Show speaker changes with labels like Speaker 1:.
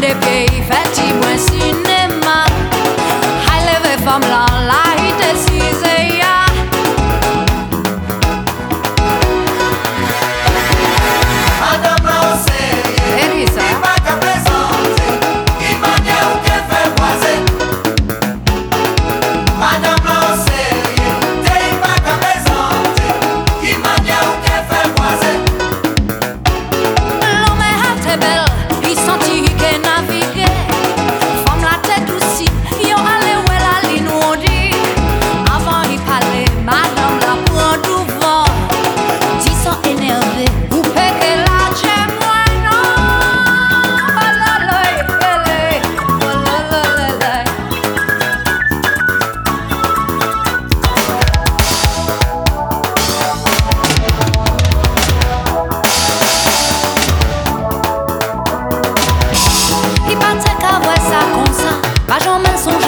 Speaker 1: de pay. Comme ça, son